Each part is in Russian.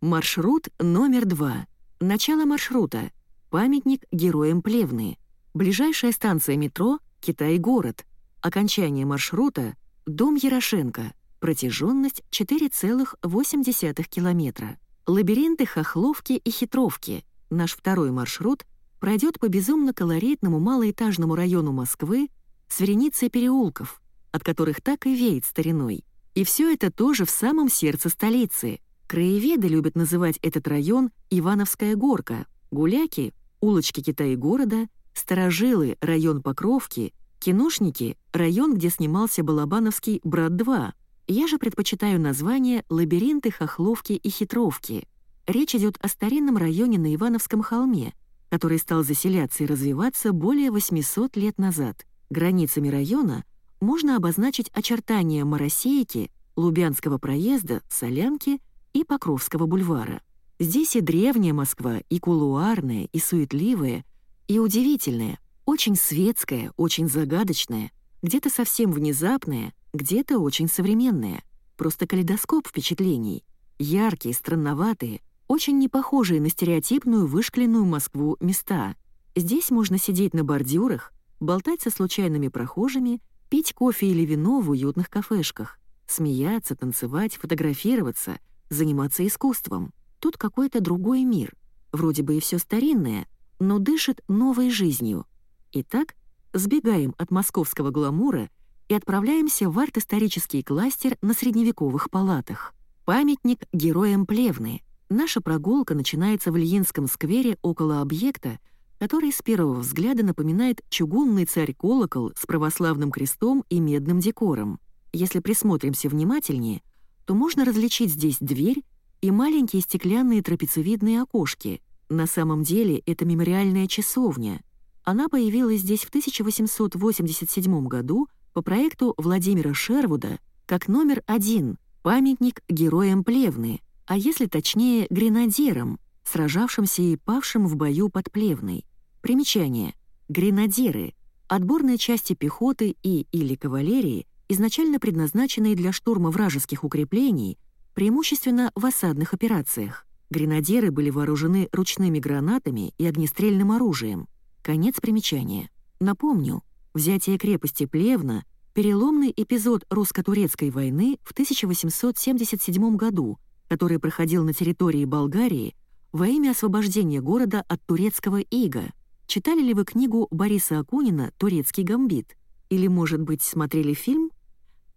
Маршрут номер два. Начало маршрута. Памятник героям Плевны. Ближайшая станция метро — Китай-город. Окончание маршрута — дом Ярошенко. Протяженность 4,8 километра. Лабиринты Хохловки и Хитровки. Наш второй маршрут пройдет по безумно колоритному малоэтажному району Москвы с вереницей переулков, от которых так и веет стариной. И все это тоже в самом сердце столицы. Краеведы любят называть этот район Ивановская горка, гуляки — улочки Китая-города, старожилы — район Покровки, киношники — район, где снимался Балабановский «Брат-2». Я же предпочитаю название «Лабиринты Хохловки и Хитровки». Речь идет о старинном районе на Ивановском холме, который стал заселяться и развиваться более 800 лет назад. Границами района можно обозначить очертания Моросейки, Лубянского проезда, Солянки и Покровского бульвара. Здесь и древняя Москва, и кулуарная, и суетливая, и удивительная, очень светская, очень загадочная, где-то совсем внезапная, где-то очень современная. Просто калейдоскоп впечатлений. Яркие, странноватые, очень не похожие на стереотипную вышкленную Москву места. Здесь можно сидеть на бордюрах, болтать со случайными прохожими, пить кофе или вино в уютных кафешках, смеяться, танцевать, фотографироваться, заниматься искусством. Тут какой-то другой мир. Вроде бы и все старинное, но дышит новой жизнью. Итак, сбегаем от московского гламура и отправляемся в арт-исторический кластер на средневековых палатах. Памятник героям Плевны. Наша прогулка начинается в Ильинском сквере около объекта, который с первого взгляда напоминает чугунный царь-колокол с православным крестом и медным декором. Если присмотримся внимательнее, то можно различить здесь дверь и маленькие стеклянные трапециевидные окошки. На самом деле это мемориальная часовня. Она появилась здесь в 1887 году по проекту Владимира Шервуда как номер один «Памятник героям Плевны», а если точнее гренадерам, сражавшимся и павшим в бою под Плевной. Примечание. Гренадеры — отборные части пехоты и или кавалерии, изначально предназначенные для штурма вражеских укреплений, преимущественно в осадных операциях. Гренадеры были вооружены ручными гранатами и огнестрельным оружием. Конец примечания. Напомню, взятие крепости Плевна — переломный эпизод русско-турецкой войны в 1877 году, который проходил на территории Болгарии во имя освобождения города от турецкого ига — Читали ли вы книгу Бориса Акунина «Турецкий гамбит»? Или, может быть, смотрели фильм?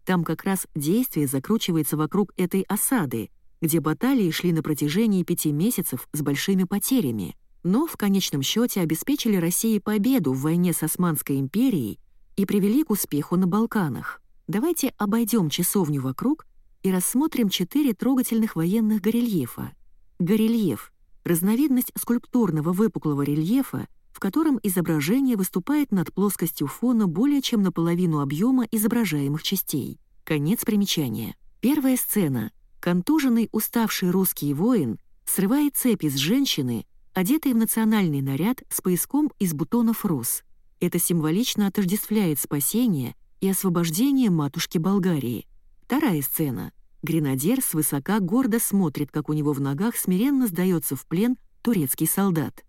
Там как раз действие закручивается вокруг этой осады, где баталии шли на протяжении пяти месяцев с большими потерями, но в конечном счете обеспечили России победу в войне с Османской империей и привели к успеху на Балканах. Давайте обойдем часовню вокруг и рассмотрим четыре трогательных военных горельефа. Горельеф — разновидность скульптурного выпуклого рельефа, в котором изображение выступает над плоскостью фона более чем наполовину объема изображаемых частей. Конец примечания. Первая сцена. Контуженный, уставший русский воин срывает цепи с женщины, одетой в национальный наряд с пояском из бутонов роз. Это символично отождествляет спасение и освобождение матушки Болгарии. Вторая сцена. Гренадер свысока гордо смотрит, как у него в ногах смиренно сдается в плен турецкий солдат.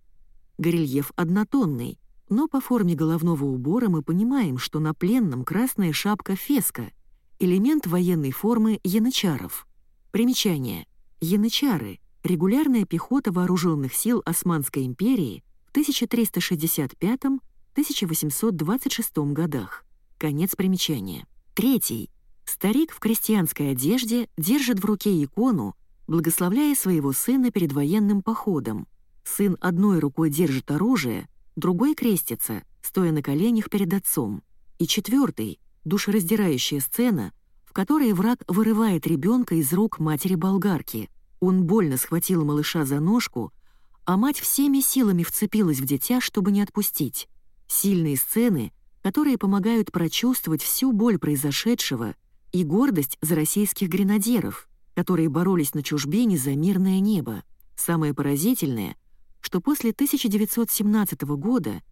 Горельеф однотонный, но по форме головного убора мы понимаем, что на пленном красная шапка феска, элемент военной формы янычаров. Примечание. Янычары — регулярная пехота вооруженных сил Османской империи в 1365-1826 годах. Конец примечания. Третий. Старик в крестьянской одежде держит в руке икону, благословляя своего сына перед военным походом. Сын одной рукой держит оружие, другой крестится, стоя на коленях перед отцом. И четвертый — душераздирающая сцена, в которой враг вырывает ребенка из рук матери-болгарки. Он больно схватил малыша за ножку, а мать всеми силами вцепилась в дитя, чтобы не отпустить. Сильные сцены, которые помогают прочувствовать всю боль произошедшего и гордость за российских гренадеров, которые боролись на чужбине за мирное небо. Самое поразительное — что после 1917 года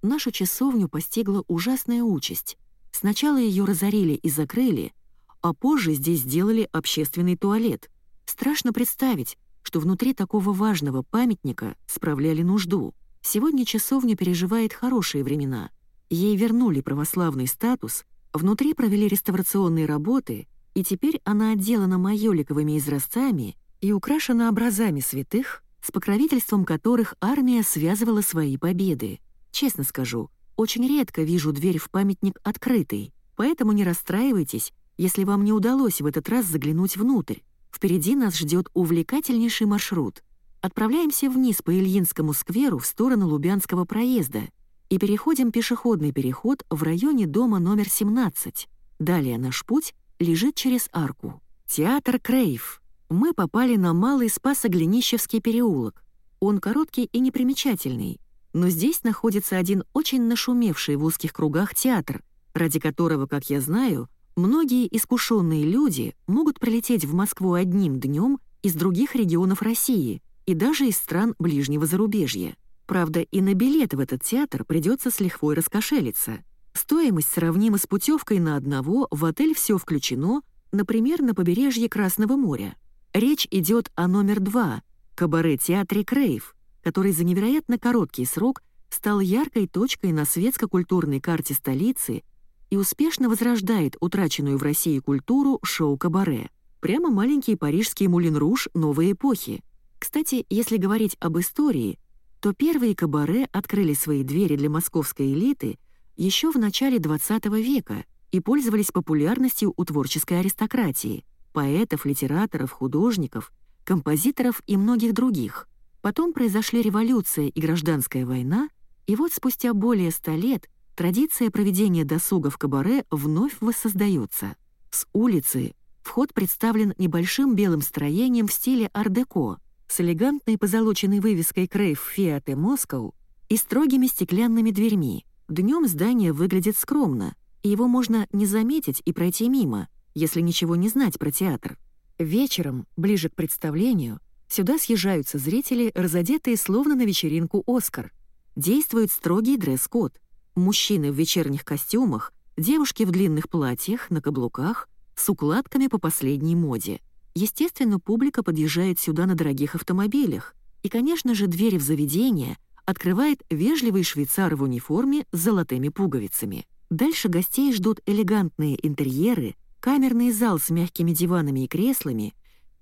нашу часовню постигла ужасная участь. Сначала ее разорили и закрыли, а позже здесь сделали общественный туалет. Страшно представить, что внутри такого важного памятника справляли нужду. Сегодня часовня переживает хорошие времена. Ей вернули православный статус, внутри провели реставрационные работы, и теперь она отделана майоликовыми изразцами и украшена образами святых, с покровительством которых армия связывала свои победы. Честно скажу, очень редко вижу дверь в памятник открытой, поэтому не расстраивайтесь, если вам не удалось в этот раз заглянуть внутрь. Впереди нас ждет увлекательнейший маршрут. Отправляемся вниз по Ильинскому скверу в сторону Лубянского проезда и переходим пешеходный переход в районе дома номер 17. Далее наш путь лежит через арку. Театр Крейв. Мы попали на Малый Спасо-Глинищевский переулок. Он короткий и непримечательный, но здесь находится один очень нашумевший в узких кругах театр, ради которого, как я знаю, многие искушенные люди могут прилететь в Москву одним днем из других регионов России и даже из стран ближнего зарубежья. Правда, и на билет в этот театр придется с лихвой раскошелиться. Стоимость сравнима с путевкой на одного в отель «Все включено», например, на побережье Красного моря. Речь идет о номер два — кабаре-театре «Крейв», который за невероятно короткий срок стал яркой точкой на светско-культурной карте столицы и успешно возрождает утраченную в России культуру шоу-кабаре. Прямо маленький парижский Мулин-Руж новой эпохи. Кстати, если говорить об истории, то первые кабаре открыли свои двери для московской элиты еще в начале XX века и пользовались популярностью у творческой аристократии, поэтов, литераторов, художников, композиторов и многих других. Потом произошли революция и гражданская война, и вот спустя более ста лет традиция проведения досуга в кабаре вновь воссоздается. С улицы вход представлен небольшим белым строением в стиле ар-деко с элегантной позолоченной вывеской «Крейв Fiat и и строгими стеклянными дверьми. Днем здание выглядит скромно, и его можно не заметить и пройти мимо, если ничего не знать про театр. Вечером, ближе к представлению, Сюда съезжаются зрители, разодетые словно на вечеринку «Оскар». Действует строгий дресс-код. Мужчины в вечерних костюмах, девушки в длинных платьях, на каблуках, с укладками по последней моде. Естественно, публика подъезжает сюда на дорогих автомобилях. И, конечно же, двери в заведение открывает вежливый швейцар в униформе с золотыми пуговицами. Дальше гостей ждут элегантные интерьеры, камерный зал с мягкими диванами и креслами,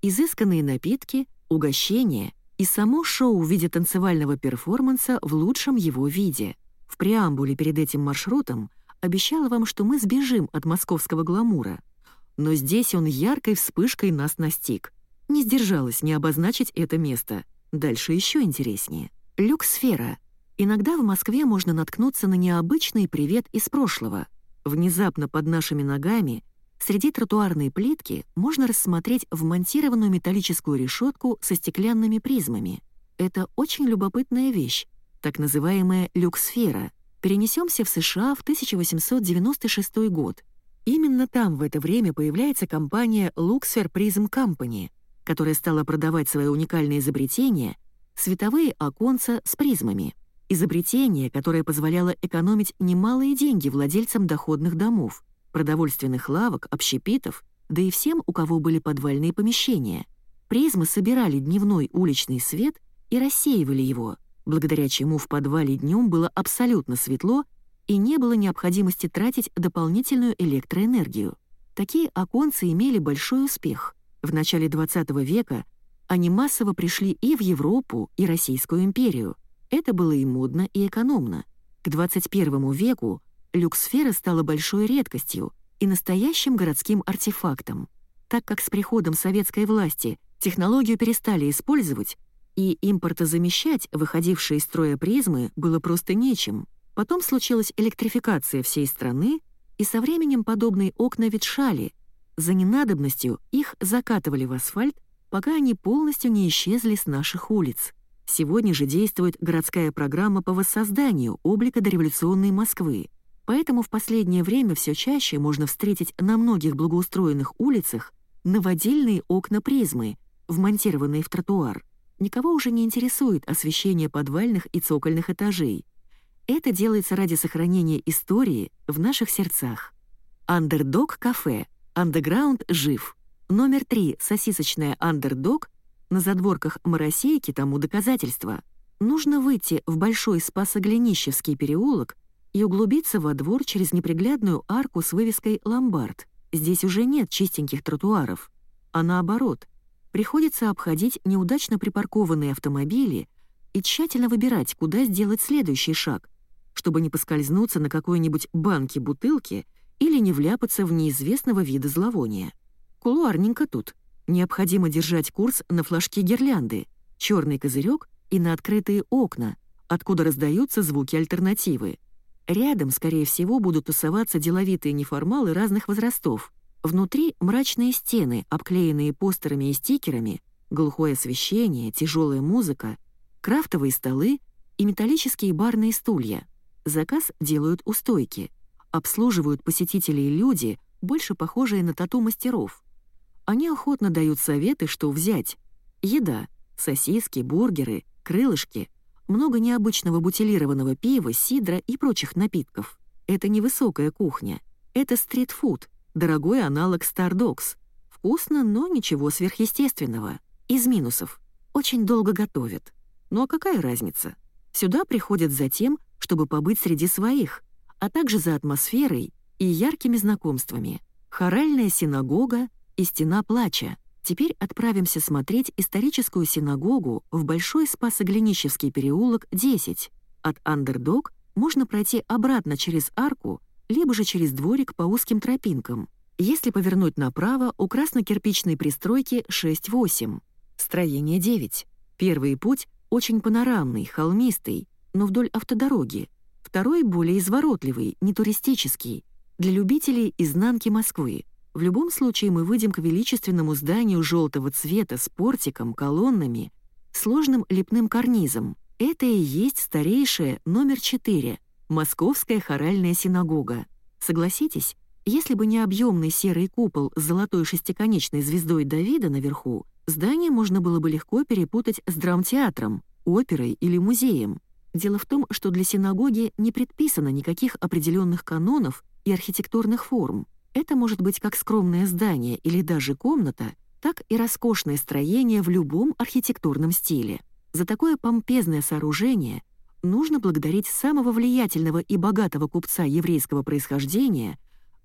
изысканные напитки — угощение и само шоу в виде танцевального перформанса в лучшем его виде. В преамбуле перед этим маршрутом обещала вам, что мы сбежим от московского гламура. Но здесь он яркой вспышкой нас настиг. Не сдержалась не обозначить это место. Дальше еще интереснее. Люксфера. Иногда в Москве можно наткнуться на необычный привет из прошлого. Внезапно под нашими ногами Среди тротуарной плитки можно рассмотреть вмонтированную металлическую решетку со стеклянными призмами. Это очень любопытная вещь, так называемая люксфера. Перенесемся в США в 1896 год. Именно там в это время появляется компания Luxfer Prism Company, которая стала продавать свои уникальные изобретения — световые оконца с призмами. Изобретение, которое позволяло экономить немалые деньги владельцам доходных домов — продовольственных лавок, общепитов, да и всем, у кого были подвальные помещения. Призмы собирали дневной уличный свет и рассеивали его, благодаря чему в подвале днем было абсолютно светло и не было необходимости тратить дополнительную электроэнергию. Такие оконцы имели большой успех. В начале XX века они массово пришли и в Европу, и Российскую империю. Это было и модно, и экономно. К 21 веку люксфера стала большой редкостью и настоящим городским артефактом. Так как с приходом советской власти технологию перестали использовать, и импортозамещать выходившие из строя призмы было просто нечем. Потом случилась электрификация всей страны, и со временем подобные окна ветшали. За ненадобностью их закатывали в асфальт, пока они полностью не исчезли с наших улиц. Сегодня же действует городская программа по воссозданию облика дореволюционной Москвы. Поэтому в последнее время все чаще можно встретить на многих благоустроенных улицах новодельные окна-призмы, вмонтированные в тротуар. Никого уже не интересует освещение подвальных и цокольных этажей. Это делается ради сохранения истории в наших сердцах. Андердог кафе. Андеграунд жив. Номер 3 сосисочная Андердог На задворках Моросейки тому доказательство. Нужно выйти в Большой Спасоглинищевский переулок и углубиться во двор через неприглядную арку с вывеской «Ломбард». Здесь уже нет чистеньких тротуаров, а наоборот, приходится обходить неудачно припаркованные автомобили и тщательно выбирать, куда сделать следующий шаг, чтобы не поскользнуться на какой-нибудь банке-бутылке или не вляпаться в неизвестного вида зловония. Кулуарненько тут. Необходимо держать курс на флажки гирлянды, черный козырек и на открытые окна, откуда раздаются звуки альтернативы. Рядом, скорее всего, будут тусоваться деловитые неформалы разных возрастов. Внутри мрачные стены, обклеенные постерами и стикерами, глухое освещение, тяжелая музыка, крафтовые столы и металлические барные стулья. Заказ делают у стойки. Обслуживают посетителей люди, больше похожие на тату-мастеров. Они охотно дают советы, что взять. Еда, сосиски, бургеры, крылышки, много необычного бутилированного пива, сидра и прочих напитков. Это не высокая кухня. Это стритфуд, дорогой аналог Stardogs. Вкусно, но ничего сверхъестественного. Из минусов. Очень долго готовят. Ну а какая разница? Сюда приходят за тем, чтобы побыть среди своих, а также за атмосферой и яркими знакомствами. Хоральная синагога и стена плача. Теперь отправимся смотреть историческую синагогу в Большой Спасоглинищевский переулок, 10. От Андердог можно пройти обратно через арку, либо же через дворик по узким тропинкам. Если повернуть направо, у красно-кирпичной пристройки 6-8. Строение 9. Первый путь очень панорамный, холмистый, но вдоль автодороги. Второй более изворотливый, не туристический, для любителей изнанки Москвы. В любом случае мы выйдем к величественному зданию желтого цвета с портиком, колоннами, сложным лепным карнизом. Это и есть старейшая номер 4, Московская хоральная синагога. Согласитесь, если бы не объемный серый купол с золотой шестиконечной звездой Давида наверху, здание можно было бы легко перепутать с драмтеатром, оперой или музеем. Дело в том, что для синагоги не предписано никаких определенных канонов и архитектурных форм. Это может быть как скромное здание или даже комната, так и роскошное строение в любом архитектурном стиле. За такое помпезное сооружение нужно благодарить самого влиятельного и богатого купца еврейского происхождения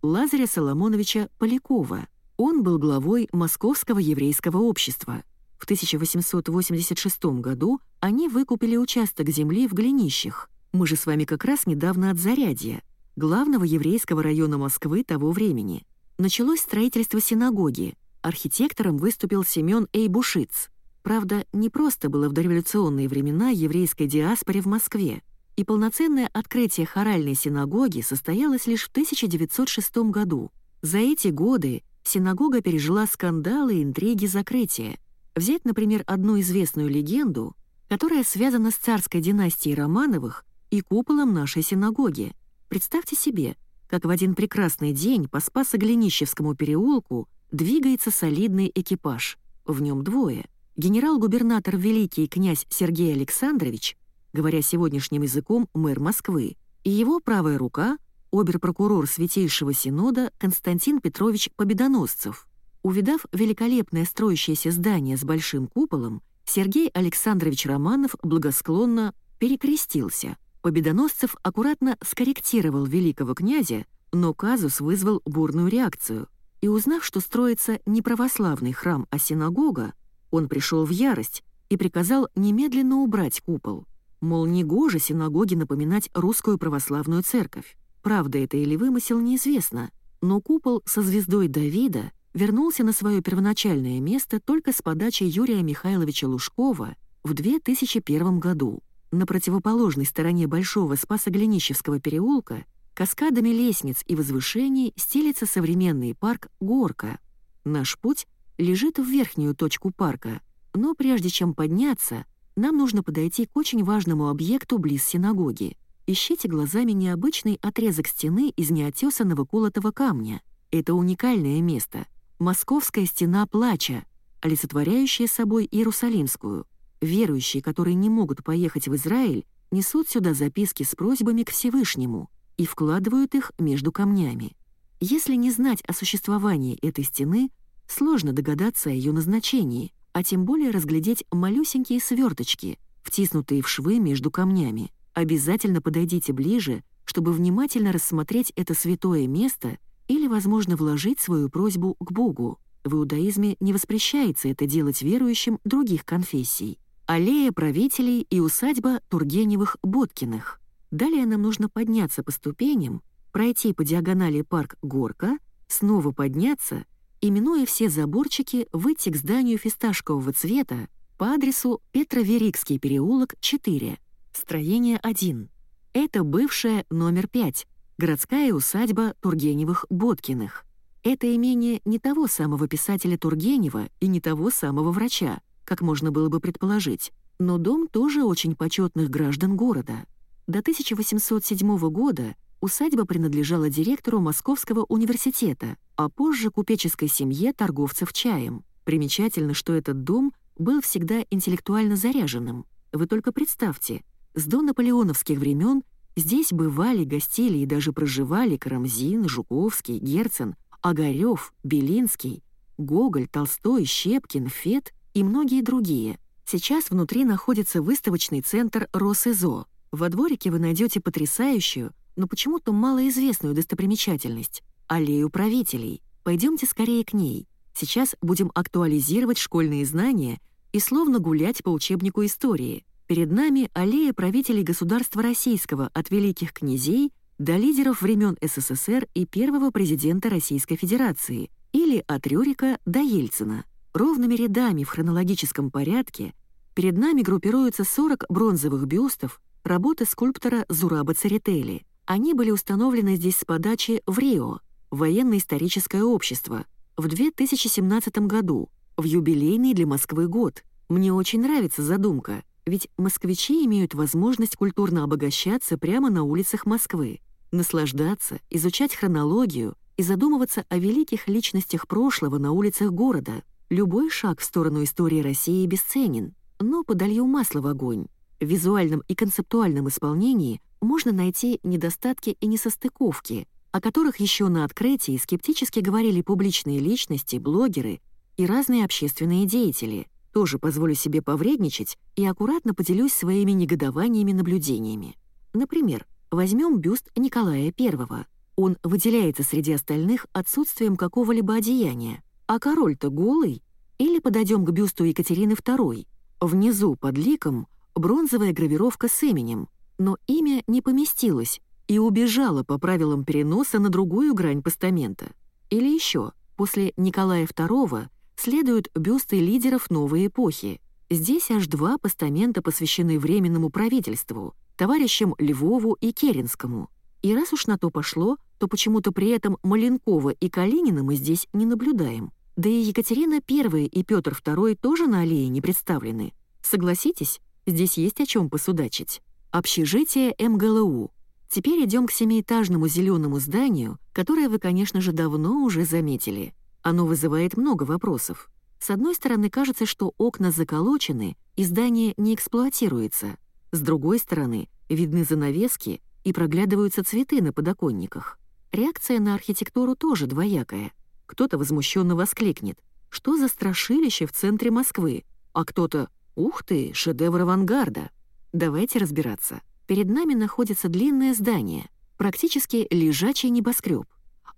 Лазаря Соломоновича Полякова. Он был главой Московского еврейского общества. В 1886 году они выкупили участок земли в Глинищах. Мы же с вами как раз недавно от Зарядья главного еврейского района Москвы того времени. Началось строительство синагоги. Архитектором выступил Семён Эйбушиц. Правда, не просто было в дореволюционные времена еврейской диаспоре в Москве, и полноценное открытие хоральной синагоги состоялось лишь в 1906 году. За эти годы синагога пережила скандалы и интриги закрытия. Взять, например, одну известную легенду, которая связана с царской династией Романовых и куполом нашей синагоги — Представьте себе, как в один прекрасный день по Спасо-Глинищевскому переулку двигается солидный экипаж. В нем двое. Генерал-губернатор Великий князь Сергей Александрович, говоря сегодняшним языком мэр Москвы, и его правая рука — обер-прокурор Святейшего Синода Константин Петрович Победоносцев. Увидав великолепное строящееся здание с большим куполом, Сергей Александрович Романов благосклонно перекрестился — Победоносцев аккуратно скорректировал великого князя, но казус вызвал бурную реакцию. И узнав, что строится не православный храм, а синагога, он пришел в ярость и приказал немедленно убрать купол. Мол, негоже синагоге напоминать русскую православную церковь. Правда это или вымысел, неизвестно. Но купол со звездой Давида вернулся на свое первоначальное место только с подачи Юрия Михайловича Лужкова в 2001 году. На противоположной стороне Большого Спасоглинищевского переулка каскадами лестниц и возвышений стелится современный парк «Горка». Наш путь лежит в верхнюю точку парка, но прежде чем подняться, нам нужно подойти к очень важному объекту близ синагоги. Ищите глазами необычный отрезок стены из неотесанного колотого камня. Это уникальное место. Московская стена плача, олицетворяющая собой Иерусалимскую — Верующие, которые не могут поехать в Израиль, несут сюда записки с просьбами к Всевышнему и вкладывают их между камнями. Если не знать о существовании этой стены, сложно догадаться о ее назначении. а тем более разглядеть малюсенькие сверточки, втиснутые в швы между камнями. Обязательно подойдите ближе, чтобы внимательно рассмотреть это святое место или, возможно, вложить свою просьбу к Богу. В иудаизме не воспрещается это делать верующим других конфессий. Аллея правителей и усадьба Тургеневых-Боткиных. Далее нам нужно подняться по ступеням, пройти по диагонали парк Горка, снова подняться и, минуя все заборчики, выйти к зданию фисташкового цвета по адресу Петроверикский переулок, 4, строение 1. Это бывшая номер 5, городская усадьба Тургеневых-Боткиных. Это имение не того самого писателя Тургенева и не того самого врача, как можно было бы предположить, но дом тоже очень почетных граждан города. До 1807 года усадьба принадлежала директору Московского университета, а позже купеческой семье торговцев чаем. Примечательно, что этот дом был всегда интеллектуально заряженным. Вы только представьте, с донаполеоновских времен здесь бывали, гостили и даже проживали Карамзин, Жуковский, Герцен, Огарев, Белинский, Гоголь, Толстой, Щепкин, Фет и многие другие. Сейчас внутри находится выставочный центр Росизо. Во дворике вы найдете потрясающую, но почему-то малоизвестную достопримечательность — аллею правителей. Пойдемте скорее к ней. Сейчас будем актуализировать школьные знания и словно гулять по учебнику истории. Перед нами аллея правителей государства российского от великих князей до лидеров времен СССР и первого президента Российской Федерации, или от Рюрика до Ельцина. Ровными рядами в хронологическом порядке перед нами группируются 40 бронзовых бюстов работы скульптора Зураба Церетели. Они были установлены здесь с подачи в Рио, военно-историческое общество, в 2017 году, в юбилейный для Москвы год. Мне очень нравится задумка — ведь москвичи имеют возможность культурно обогащаться прямо на улицах Москвы, наслаждаться, изучать хронологию и задумываться о великих личностях прошлого на улицах города. Любой шаг в сторону истории России бесценен, но подолью масло в огонь. В визуальном и концептуальном исполнении можно найти недостатки и несостыковки, о которых еще на открытии скептически говорили публичные личности, блогеры и разные общественные деятели — тоже позволю себе повредничать и аккуратно поделюсь своими негодованиями наблюдениями. Например, возьмем бюст Николая I. Он выделяется среди остальных отсутствием какого-либо одеяния. А король-то голый? Или подойдем к бюсту Екатерины II. Внизу, под ликом, бронзовая гравировка с именем, но имя не поместилось и убежало по правилам переноса на другую грань постамента. Или еще, после Николая II следуют бюсты лидеров новой эпохи. Здесь аж два постамента посвящены Временному правительству, товарищам Львову и Керенскому. И раз уж на то пошло, то почему-то при этом Маленкова и Калинина мы здесь не наблюдаем. Да и Екатерина I и Петр II тоже на аллее не представлены. Согласитесь, здесь есть о чем посудачить. Общежитие МГЛУ. Теперь идем к семиэтажному зеленому зданию, которое вы, конечно же, давно уже заметили — оно вызывает много вопросов. С одной стороны, кажется, что окна заколочены и здание не эксплуатируется. С другой стороны, видны занавески и проглядываются цветы на подоконниках. Реакция на архитектуру тоже двоякая. Кто-то возмущенно воскликнет «Что за страшилище в центре Москвы?» А кто-то «Ух ты, шедевр авангарда!» Давайте разбираться. Перед нами находится длинное здание, практически лежачий небоскреб.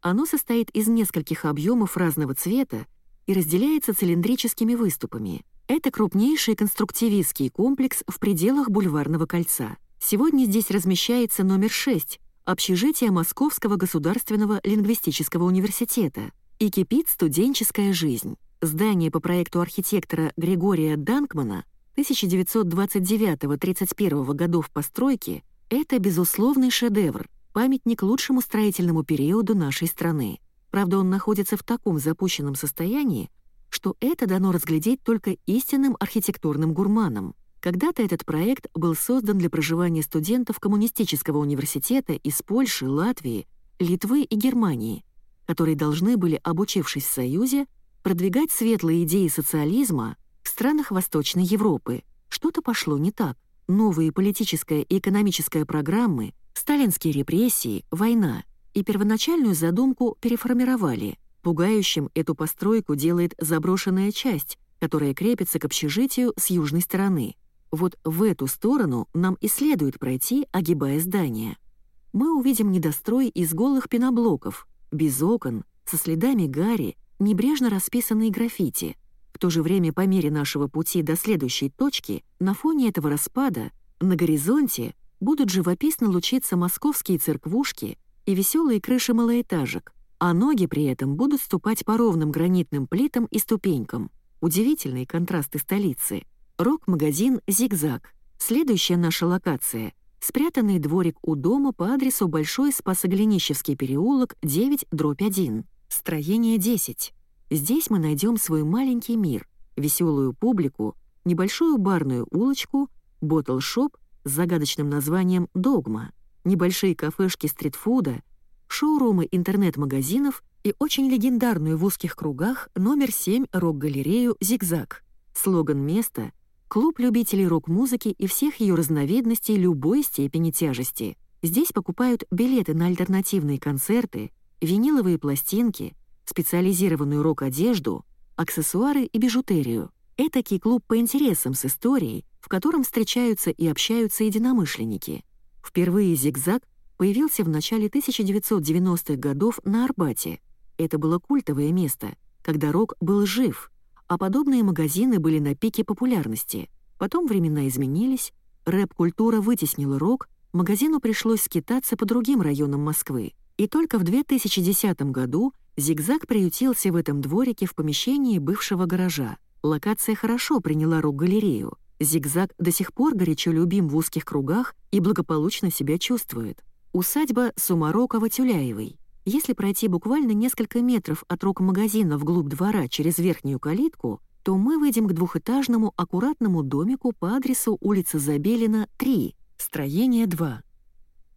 Оно состоит из нескольких объемов разного цвета и разделяется цилиндрическими выступами. Это крупнейший конструктивистский комплекс в пределах Бульварного кольца. Сегодня здесь размещается номер 6 общежития Московского государственного лингвистического университета и кипит студенческая жизнь. Здание по проекту архитектора Григория Данкмана 1929-31 годов постройки — это безусловный шедевр — памятник лучшему строительному периоду нашей страны. Правда, он находится в таком запущенном состоянии, что это дано разглядеть только истинным архитектурным гурманам. Когда-то этот проект был создан для проживания студентов коммунистического университета из Польши, Латвии, Литвы и Германии, которые должны были, обучившись в Союзе, продвигать светлые идеи социализма в странах Восточной Европы. Что-то пошло не так. Новые политическая и экономическая программы Сталинские репрессии, война и первоначальную задумку переформировали. Пугающим эту постройку делает заброшенная часть, которая крепится к общежитию с южной стороны. Вот в эту сторону нам и следует пройти, огибая здание. Мы увидим недострой из голых пеноблоков, без окон, со следами гари, небрежно расписанные граффити. В то же время по мере нашего пути до следующей точки, на фоне этого распада, на горизонте будут живописно лучиться московские церквушки и веселые крыши малоэтажек, а ноги при этом будут ступать по ровным гранитным плитам и ступенькам. Удивительные контрасты столицы. Рок-магазин «Зигзаг». Следующая наша локация — спрятанный дворик у дома по адресу Большой Спасоглинищевский переулок, 9, дробь 1. Строение 10. Здесь мы найдем свой маленький мир, веселую публику, небольшую барную улочку, ботл-шоп с загадочным названием «Догма», небольшие кафешки стритфуда, шоурумы интернет-магазинов и очень легендарную в узких кругах номер 7 рок-галерею «Зигзаг». Слоган места — клуб любителей рок-музыки и всех ее разновидностей любой степени тяжести. Здесь покупают билеты на альтернативные концерты, виниловые пластинки, специализированную рок-одежду, аксессуары и бижутерию. Этакий клуб по интересам с историей, в котором встречаются и общаются единомышленники. Впервые «Зигзаг» появился в начале 1990-х годов на Арбате. Это было культовое место, когда рок был жив, а подобные магазины были на пике популярности. Потом времена изменились, рэп-культура вытеснила рок, магазину пришлось скитаться по другим районам Москвы. И только в 2010 году «Зигзаг» приютился в этом дворике в помещении бывшего гаража. Локация хорошо приняла рок-галерею. «Зигзаг» до сих пор горячо любим в узких кругах и благополучно себя чувствует. Усадьба Сумарокова-Тюляевой. Если пройти буквально несколько метров от рок-магазина вглубь двора через верхнюю калитку, то мы выйдем к двухэтажному аккуратному домику по адресу улица Забелина, 3, строение 2.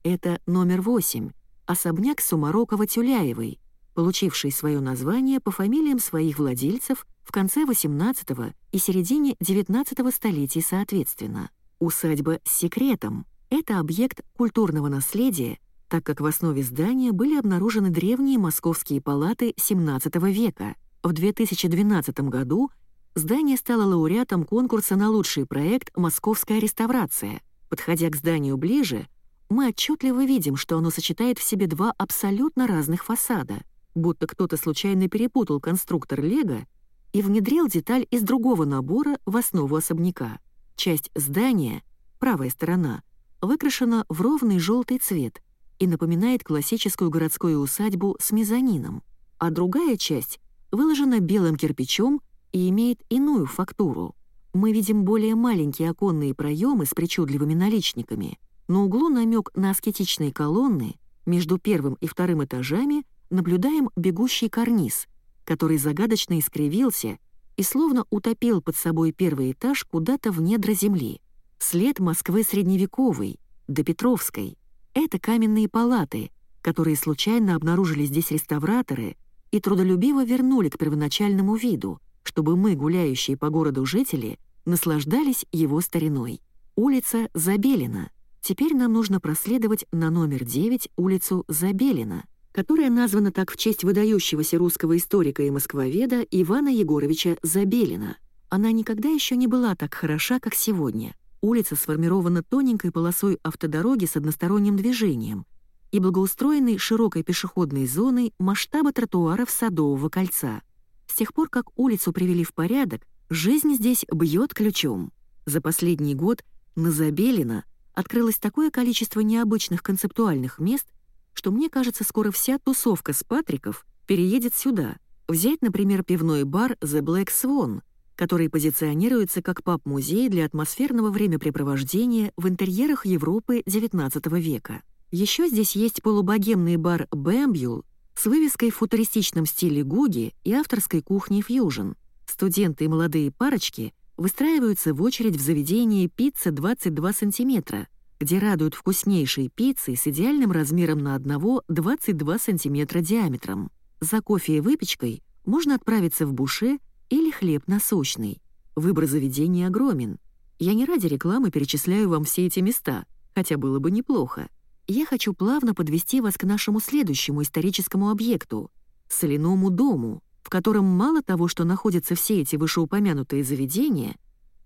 Это номер 8, особняк Сумарокова-Тюляевой, получивший свое название по фамилиям своих владельцев в конце XVIII и середине XIX столетий соответственно. Усадьба с секретом — это объект культурного наследия, так как в основе здания были обнаружены древние московские палаты XVII века. В 2012 году здание стало лауреатом конкурса на лучший проект «Московская реставрация». Подходя к зданию ближе — мы отчетливо видим, что оно сочетает в себе два абсолютно разных фасада, будто кто-то случайно перепутал конструктор Лего и внедрил деталь из другого набора в основу особняка. Часть здания, правая сторона, выкрашена в ровный желтый цвет и напоминает классическую городскую усадьбу с мезонином, а другая часть выложена белым кирпичом и имеет иную фактуру. Мы видим более маленькие оконные проемы с причудливыми наличниками — на углу намек на аскетичные колонны, между первым и вторым этажами наблюдаем бегущий карниз, который загадочно искривился и словно утопил под собой первый этаж куда-то в недра земли. След Москвы средневековой, до Петровской. Это каменные палаты, которые случайно обнаружили здесь реставраторы и трудолюбиво вернули к первоначальному виду, чтобы мы, гуляющие по городу жители, наслаждались его стариной. Улица Забелина — Теперь нам нужно проследовать на номер 9 улицу Забелина, которая названа так в честь выдающегося русского историка и москвоведа Ивана Егоровича Забелина. Она никогда еще не была так хороша, как сегодня. Улица сформирована тоненькой полосой автодороги с односторонним движением и благоустроенной широкой пешеходной зоной масштаба тротуаров Садового кольца. С тех пор, как улицу привели в порядок, жизнь здесь бьет ключом. За последний год на Забелина открылось такое количество необычных концептуальных мест, что мне кажется, скоро вся тусовка с Патриков переедет сюда. Взять, например, пивной бар The Black Swan, который позиционируется как паб-музей для атмосферного времяпрепровождения в интерьерах Европы XIX века. Еще здесь есть полубогемный бар Бэмбюл с вывеской в футуристичном стиле гуги и авторской кухней фьюжн. Студенты и молодые парочки выстраиваются в очередь в заведении «Пицца 22 сантиметра», где радуют вкуснейшей пиццей с идеальным размером на одного 22 сантиметра диаметром. За кофе и выпечкой можно отправиться в буше или хлеб насущный. Выбор заведений огромен. Я не ради рекламы перечисляю вам все эти места, хотя было бы неплохо. Я хочу плавно подвести вас к нашему следующему историческому объекту — соляному дому. в котором мало того, что находятся все эти вышеупомянутые заведения,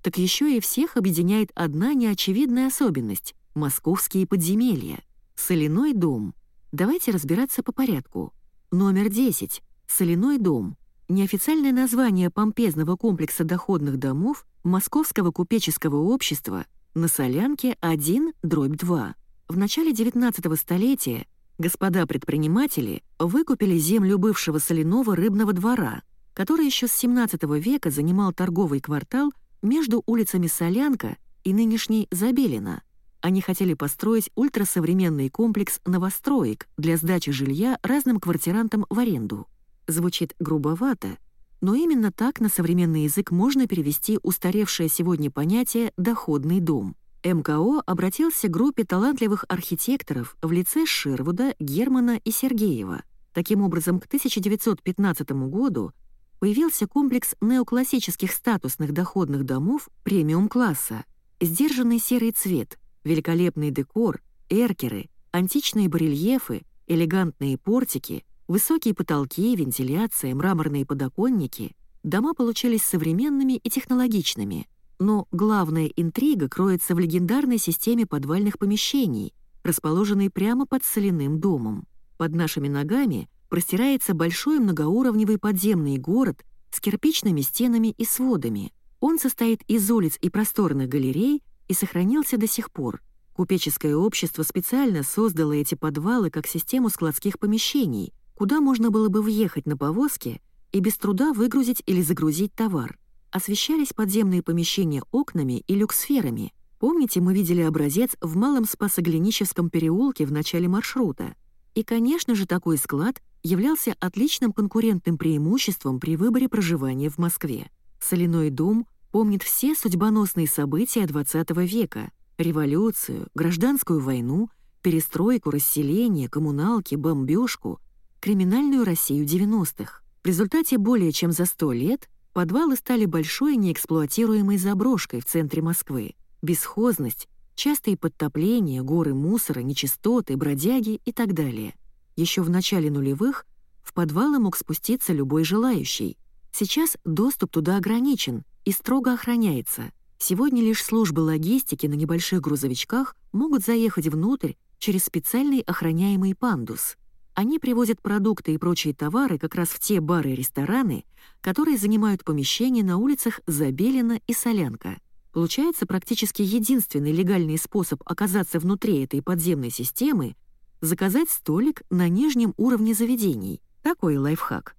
так еще и всех объединяет одна неочевидная особенность — московские подземелья. Соляной дом. Давайте разбираться по порядку. Номер 10. Соляной дом. Неофициальное название помпезного комплекса доходных домов Московского купеческого общества на Солянке 1, дробь 2. В начале 19 столетия господа предприниматели выкупили землю бывшего соляного рыбного двора, который еще с 17 века занимал торговый квартал между улицами Солянка и нынешней Забелина. Они хотели построить ультрасовременный комплекс новостроек для сдачи жилья разным квартирантам в аренду. Звучит грубовато, но именно так на современный язык можно перевести устаревшее сегодня понятие «доходный дом». МКО обратился к группе талантливых архитекторов в лице Шервуда, Германа и Сергеева. Таким образом, к 1915 году появился комплекс неоклассических статусных доходных домов премиум-класса. Сдержанный серый цвет, великолепный декор, эркеры, античные барельефы, элегантные портики, высокие потолки, вентиляция, мраморные подоконники. Дома получились современными и технологичными — но главная интрига кроется в легендарной системе подвальных помещений, расположенной прямо под соляным домом. Под нашими ногами простирается большой многоуровневый подземный город с кирпичными стенами и сводами. Он состоит из улиц и просторных галерей и сохранился до сих пор. Купеческое общество специально создало эти подвалы как систему складских помещений, куда можно было бы въехать на повозке и без труда выгрузить или загрузить товар освещались подземные помещения окнами и люксферами. Помните, мы видели образец в Малом Спасоглиническом переулке в начале маршрута? И, конечно же, такой склад являлся отличным конкурентным преимуществом при выборе проживания в Москве. Соляной дом помнит все судьбоносные события XX века — революцию, гражданскую войну, перестройку, расселение, коммуналки, бомбежку, криминальную Россию 90-х. В результате более чем за 100 лет Подвалы стали большой неэксплуатируемой заброшкой в центре Москвы. Бесхозность, частые подтопления, горы мусора, нечистоты, бродяги и так далее. Еще в начале нулевых в подвалы мог спуститься любой желающий. Сейчас доступ туда ограничен и строго охраняется. Сегодня лишь службы логистики на небольших грузовичках могут заехать внутрь через специальный охраняемый пандус — они привозят продукты и прочие товары как раз в те бары и рестораны, которые занимают помещения на улицах Забелина и Солянка. Получается практически единственный легальный способ оказаться внутри этой подземной системы — заказать столик на нижнем уровне заведений. Такой лайфхак.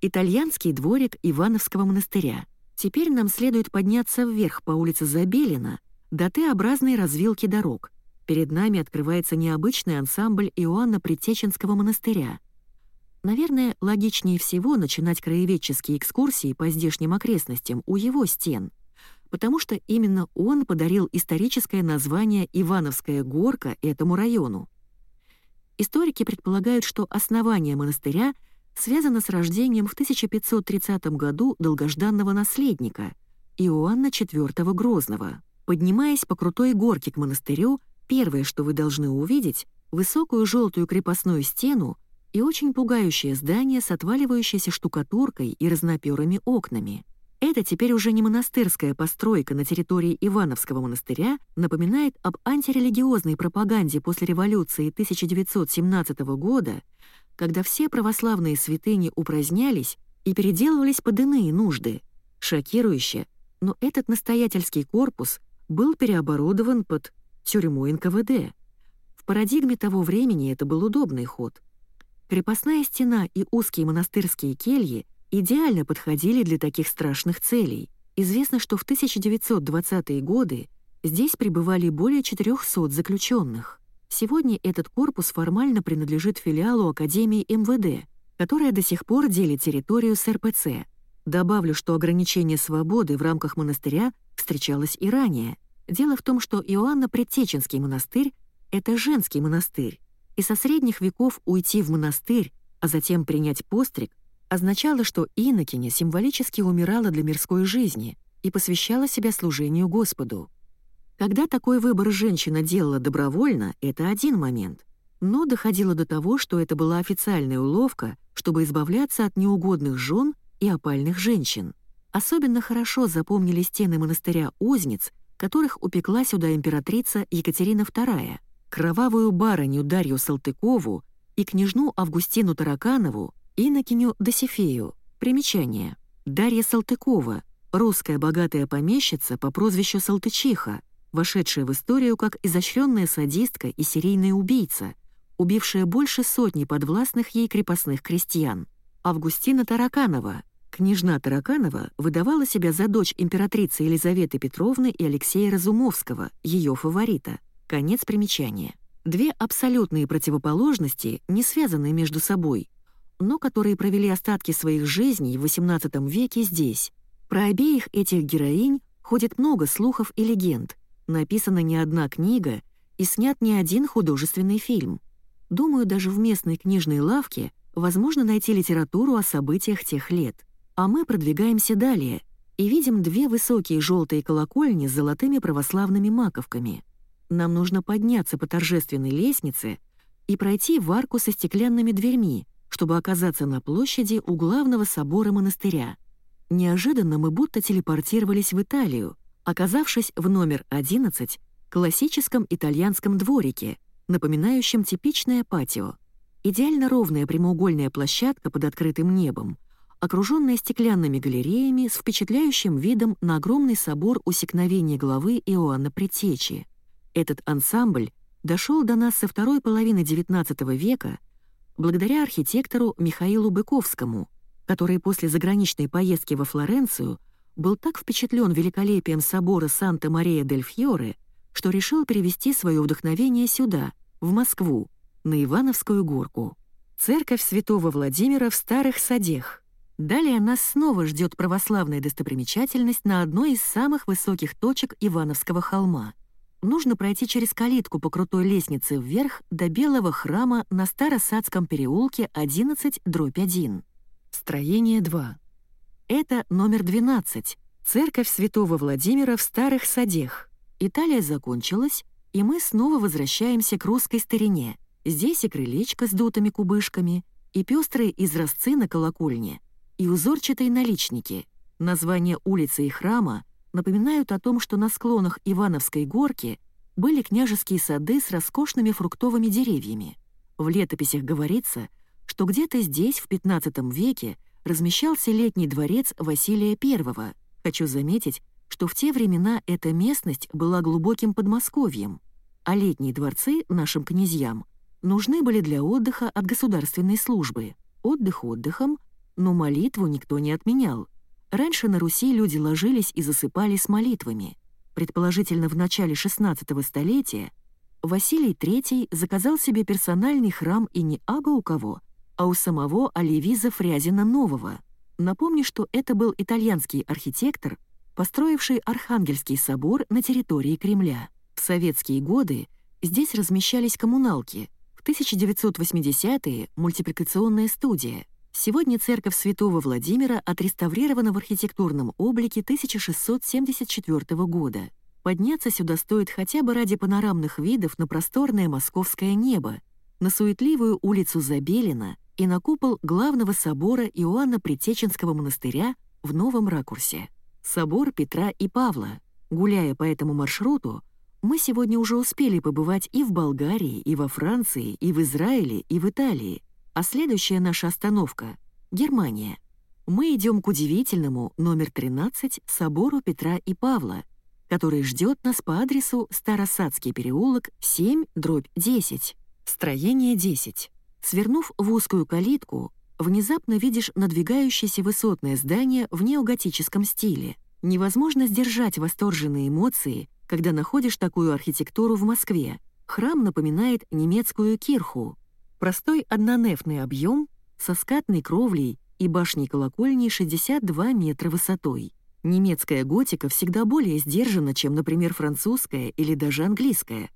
Итальянский дворик Ивановского монастыря. Теперь нам следует подняться вверх по улице Забелина до Т-образной развилки дорог — Перед нами открывается необычный ансамбль Иоанна Предтеченского монастыря. Наверное, логичнее всего начинать краеведческие экскурсии по здешним окрестностям у его стен, потому что именно он подарил историческое название «Ивановская горка» этому району. Историки предполагают, что основание монастыря связано с рождением в 1530 году долгожданного наследника Иоанна IV Грозного. Поднимаясь по крутой горке к монастырю, Первое, что вы должны увидеть — высокую желтую крепостную стену и очень пугающее здание с отваливающейся штукатуркой и разноперыми окнами. Это теперь уже не монастырская постройка на территории Ивановского монастыря, напоминает об антирелигиозной пропаганде после революции 1917 года, когда все православные святыни упразднялись и переделывались под иные нужды. Шокирующе, но этот настоятельский корпус был переоборудован под тюрьму НКВД. В парадигме того времени это был удобный ход. Крепостная стена и узкие монастырские кельи идеально подходили для таких страшных целей. Известно, что в 1920-е годы здесь пребывали более 400 заключенных. Сегодня этот корпус формально принадлежит филиалу Академии МВД, которая до сих пор делит территорию с РПЦ. Добавлю, что ограничение свободы в рамках монастыря встречалось и ранее — Дело в том, что Иоанна-Предтеченский монастырь — это женский монастырь, и со средних веков уйти в монастырь, а затем принять постриг, означало, что инокиня символически умирала для мирской жизни и посвящала себя служению Господу. Когда такой выбор женщина делала добровольно, это один момент. Но доходило до того, что это была официальная уловка, чтобы избавляться от неугодных жен и опальных женщин. Особенно хорошо запомнили стены монастыря узниц, которых упекла сюда императрица Екатерина II, кровавую барыню Дарью Салтыкову и княжну Августину Тараканову, инокиню Досифею. Примечание. Дарья Салтыкова, русская богатая помещица по прозвищу Салтычиха, вошедшая в историю как изощренная садистка и серийная убийца, убившая больше сотни подвластных ей крепостных крестьян. Августина Тараканова, княжна Тараканова, выдавала себя за дочь императрицы Елизаветы Петровны и Алексея Разумовского, ее фаворита. Конец примечания. Две абсолютные противоположности, не связанные между собой, но которые провели остатки своих жизней в XVIII веке здесь. Про обеих этих героинь ходит много слухов и легенд, написана не одна книга и снят не один художественный фильм. Думаю, даже в местной книжной лавке возможно найти литературу о событиях тех лет. А мы продвигаемся далее и видим две высокие желтые колокольни с золотыми православными маковками. Нам нужно подняться по торжественной лестнице и пройти в арку со стеклянными дверьми, чтобы оказаться на площади у главного собора монастыря. Неожиданно мы будто телепортировались в Италию, оказавшись в номер 11 классическом итальянском дворике, напоминающем типичное патио. Идеально ровная прямоугольная площадка под открытым небом, окруженная стеклянными галереями с впечатляющим видом на огромный собор усекновения главы Иоанна Предтечи. Этот ансамбль дошел до нас со второй половины XIX века благодаря архитектору Михаилу Быковскому, который после заграничной поездки во Флоренцию был так впечатлен великолепием собора Санта-Мария-дель-Фьоре, что решил перевести свое вдохновение сюда, в Москву, на Ивановскую горку. Церковь святого Владимира в Старых Садех. Далее нас снова ждет православная достопримечательность на одной из самых высоких точек Ивановского холма. Нужно пройти через калитку по крутой лестнице вверх до Белого храма на Старосадском переулке 11-1. Строение 2. Это номер 12. Церковь Святого Владимира в Старых Садех. Италия закончилась, и мы снова возвращаемся к русской старине. Здесь и крылечко с дутыми кубышками, и пестрые изразцы на колокольне, и узорчатые наличники. Названия улицы и храма напоминают о том, что на склонах Ивановской горки были княжеские сады с роскошными фруктовыми деревьями. В летописях говорится, что где-то здесь, в XV веке, размещался летний дворец Василия I. Хочу заметить, что в те времена эта местность была глубоким Подмосковьем, а летние дворцы нашим князьям нужны были для отдыха от государственной службы. Отдых отдыхом, но молитву никто не отменял. Раньше на Руси люди ложились и засыпали с молитвами. Предположительно, в начале XVI столетия Василий III заказал себе персональный храм и не абы у кого — а у самого Оливиза Фрязина Нового. Напомню, что это был итальянский архитектор, построивший Архангельский собор на территории Кремля. В советские годы здесь размещались коммуналки. В 1980-е — мультипликационная студия. Сегодня церковь Святого Владимира отреставрирована в архитектурном облике 1674 года. Подняться сюда стоит хотя бы ради панорамных видов на просторное московское небо, на суетливую улицу Забелина — и на купол главного собора Иоанна Притеченского монастыря в новом ракурсе. Собор Петра и Павла. Гуляя по этому маршруту, мы сегодня уже успели побывать и в Болгарии, и во Франции, и в Израиле, и в Италии. А следующая наша остановка — Германия. Мы идем к удивительному номер 13 собору Петра и Павла, который ждет нас по адресу Старосадский переулок 7, дробь 10, строение 10. Свернув в узкую калитку, внезапно видишь надвигающееся высотное здание в неоготическом стиле. Невозможно сдержать восторженные эмоции, когда находишь такую архитектуру в Москве. Храм напоминает немецкую кирху. Простой однонефный объем со скатной кровлей и башней колокольни 62 метра высотой. Немецкая готика всегда более сдержана, чем, например, французская или даже английская.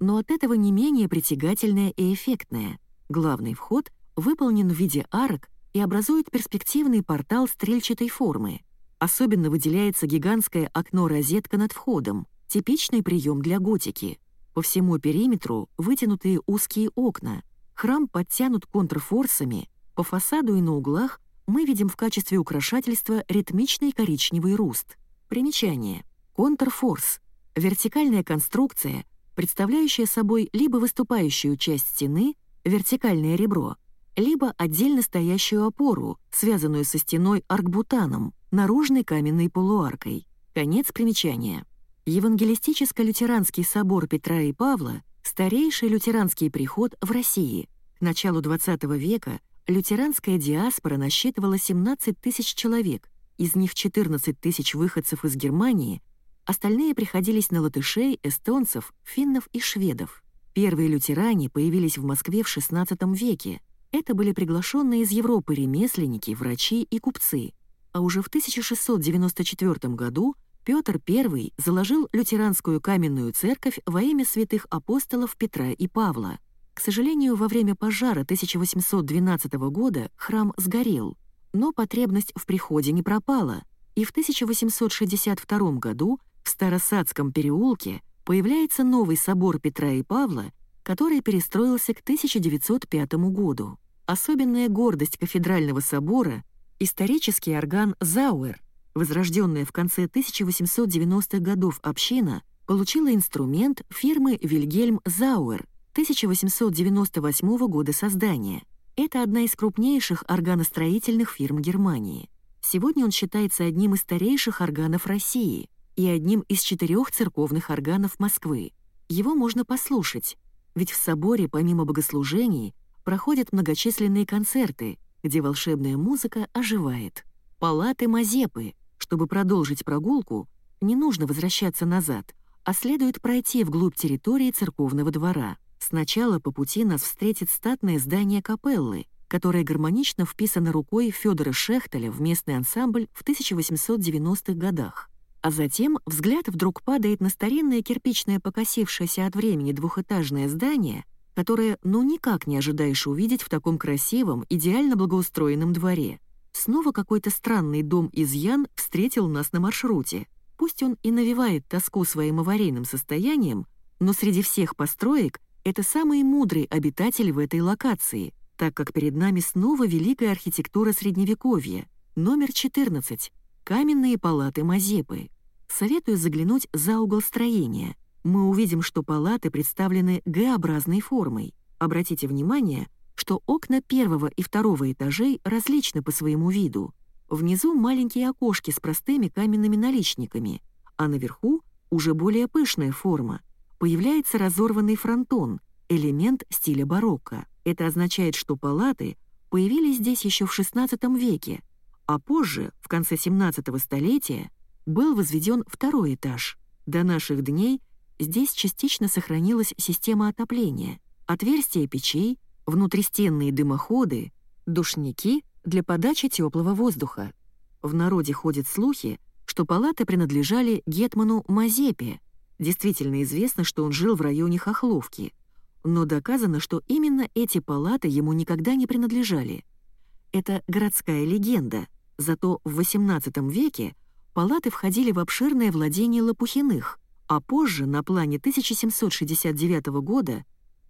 Но от этого не менее притягательная и эффектная. Главный вход выполнен в виде арок и образует перспективный портал стрельчатой формы. Особенно выделяется гигантское окно-розетка над входом, типичный прием для готики. По всему периметру вытянутые узкие окна. Храм подтянут контрфорсами, По фасаду и на углах мы видим в качестве украшательства ритмичный коричневый руст. Примечание. Контрфорс — вертикальная конструкция, представляющая собой либо выступающую часть стены, вертикальное ребро, либо отдельно стоящую опору, связанную со стеной аркбутаном, наружной каменной полуаркой. Конец примечания. Евангелистическо-лютеранский собор Петра и Павла — старейший лютеранский приход в России. К началу XX века лютеранская диаспора насчитывала 17 тысяч человек, из них 14 тысяч выходцев из Германии, остальные приходились на латышей, эстонцев, финнов и шведов. Первые лютеране появились в Москве в XVI веке. Это были приглашенные из Европы ремесленники, врачи и купцы. А уже в 1694 году Петр I заложил лютеранскую каменную церковь во имя святых апостолов Петра и Павла. К сожалению, во время пожара 1812 года храм сгорел, но потребность в приходе не пропала, и в 1862 году в Старосадском переулке появляется новый собор Петра и Павла, который перестроился к 1905 году. Особенная гордость кафедрального собора — исторический орган Зауэр. Возрожденная в конце 1890-х годов община получила инструмент фирмы Вильгельм Зауэр 1898 года создания — это одна из крупнейших органостроительных фирм Германии. Сегодня он считается одним из старейших органов России и одним из четырех церковных органов Москвы. Его можно послушать, ведь в соборе помимо богослужений проходят многочисленные концерты, где волшебная музыка оживает. Палаты Мазепы. Чтобы продолжить прогулку, не нужно возвращаться назад, а следует пройти вглубь территории церковного двора. Сначала по пути нас встретит статное здание капеллы, которое гармонично вписано рукой Федора Шехтеля в местный ансамбль в 1890-х годах. А затем взгляд вдруг падает на старинное кирпичное покосившееся от времени двухэтажное здание, которое ну никак не ожидаешь увидеть в таком красивом, идеально благоустроенном дворе. Снова какой-то странный дом из Ян встретил нас на маршруте. Пусть он и навевает тоску своим аварийным состоянием, но среди всех построек это самый мудрый обитатель в этой локации, так как перед нами снова великая архитектура Средневековья, номер 14, каменные палаты Мазепы. Советую заглянуть за угол строения. Мы увидим, что палаты представлены Г-образной формой. Обратите внимание, что окна первого и второго этажей различны по своему виду. Внизу маленькие окошки с простыми каменными наличниками, а наверху уже более пышная форма — появляется разорванный фронтон, элемент стиля барокко. Это означает, что палаты появились здесь еще в XVI веке, а позже, в конце XVII столетия, был возведен второй этаж. До наших дней здесь частично сохранилась система отопления, отверстия печей, внутристенные дымоходы, душники для подачи теплого воздуха. В народе ходят слухи, что палаты принадлежали гетману Мазепе, Действительно известно, что он жил в районе Хохловки, но доказано, что именно эти палаты ему никогда не принадлежали. Это городская легенда, зато в XVIII веке палаты входили в обширное владение Лопухиных, а позже, на плане 1769 года,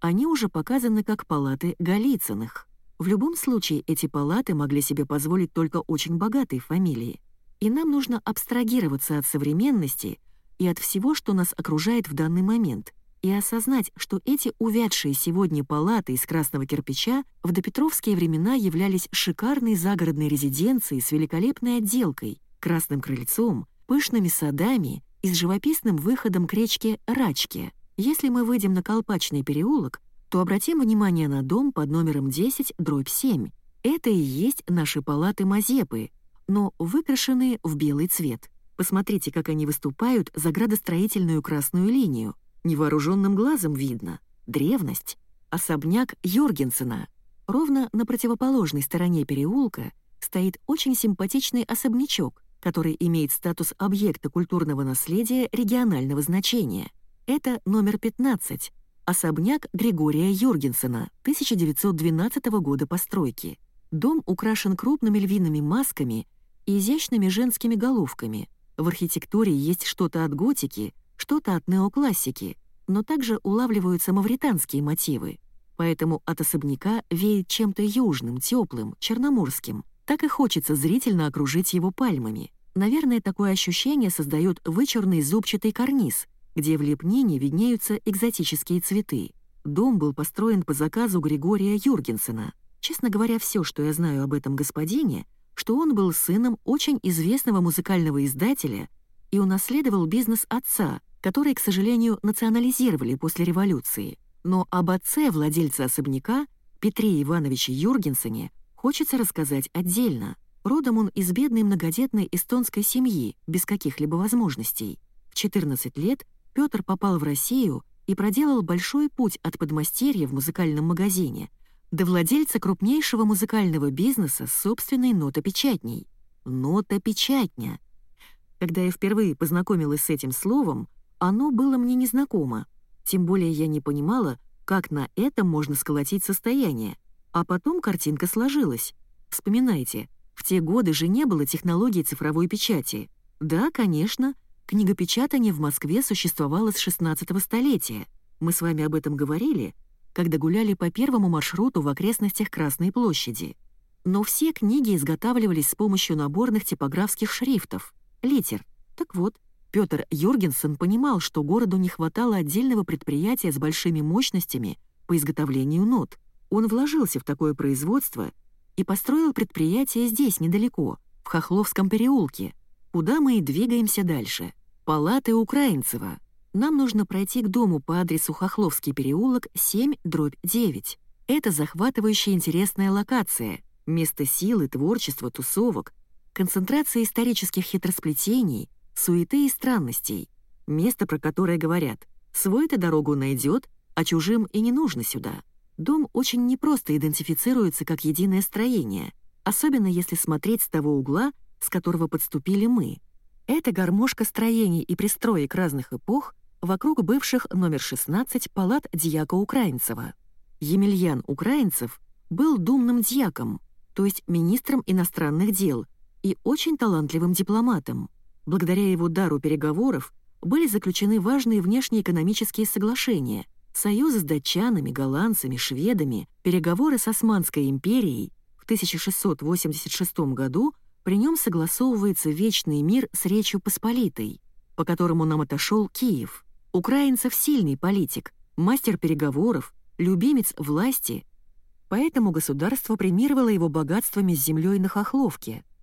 они уже показаны как палаты Голицыных. В любом случае, эти палаты могли себе позволить только очень богатые фамилии. И нам нужно абстрагироваться от современности — и от всего, что нас окружает в данный момент, и осознать, что эти увядшие сегодня палаты из красного кирпича в допетровские времена являлись шикарной загородной резиденцией с великолепной отделкой, красным крыльцом, пышными садами и с живописным выходом к речке Рачке. Если мы выйдем на Колпачный переулок, то обратим внимание на дом под номером 10, дробь 7. Это и есть наши палаты Мазепы, но выкрашенные в белый цвет. Посмотрите, как они выступают за градостроительную красную линию. Невооруженным глазом видно. Древность. Особняк Йоргенсена. Ровно на противоположной стороне переулка стоит очень симпатичный особнячок, который имеет статус объекта культурного наследия регионального значения. Это номер 15. Особняк Григория Йоргенсена, 1912 года постройки. Дом украшен крупными львиными масками и изящными женскими головками — в архитектуре есть что-то от готики, что-то от неоклассики, но также улавливаются мавританские мотивы. поэтому от особняка веет чем-то южным, теплым, черноморским. Так и хочется зрительно окружить его пальмами. Наверное, такое ощущение создает вычурный зубчатый карниз, где в лепнине виднеются экзотические цветы. Дом был построен по заказу Григория Юргенсена. Честно говоря, все, что я знаю об этом господине, что он был сыном очень известного музыкального издателя и унаследовал бизнес отца, который, к сожалению, национализировали после революции. Но об отце владельца особняка, Петре Ивановиче Юргенсене, хочется рассказать отдельно. Родом он из бедной многодетной эстонской семьи, без каких-либо возможностей. В 14 лет Петр попал в Россию и проделал большой путь от подмастерья в музыкальном магазине до владельца крупнейшего музыкального бизнеса с собственной нотопечатней. Нотопечатня. Когда я впервые познакомилась с этим словом, оно было мне незнакомо. Тем более я не понимала, как на этом можно сколотить состояние. А потом картинка сложилась. Вспоминайте, в те годы же не было технологий цифровой печати. Да, конечно, книгопечатание в Москве существовало с 16 столетия. Мы с вами об этом говорили, когда гуляли по первому маршруту в окрестностях Красной площади. Но все книги изготавливались с помощью наборных типографских шрифтов, литер. Так вот, Петр Юргенсен понимал, что городу не хватало отдельного предприятия с большими мощностями по изготовлению нот. Он вложился в такое производство и построил предприятие здесь, недалеко, в Хохловском переулке, куда мы и двигаемся дальше. Палаты Украинцева. Нам нужно пройти к дому по адресу Хохловский переулок, 7, дробь 9. Это захватывающая интересная локация, место силы, творчества, тусовок, концентрация исторических хитросплетений, суеты и странностей. Место, про которое говорят, свой-то дорогу найдет, а чужим и не нужно сюда. Дом очень непросто идентифицируется как единое строение, особенно если смотреть с того угла, с которого подступили мы. Это гармошка строений и пристроек разных эпох вокруг бывших номер 16 палат дьяка Украинцева. Емельян Украинцев был думным дьяком, то есть министром иностранных дел, и очень талантливым дипломатом. Благодаря его дару переговоров были заключены важные внешнеэкономические соглашения, союзы с датчанами, голландцами, шведами, переговоры с Османской империей. В 1686 году при нем согласовывается вечный мир с Речью Посполитой, по которому нам отошел Киев. Украинцев сильный политик, мастер переговоров, любимец власти, поэтому государство премировало его богатствами с землей на Хохловке —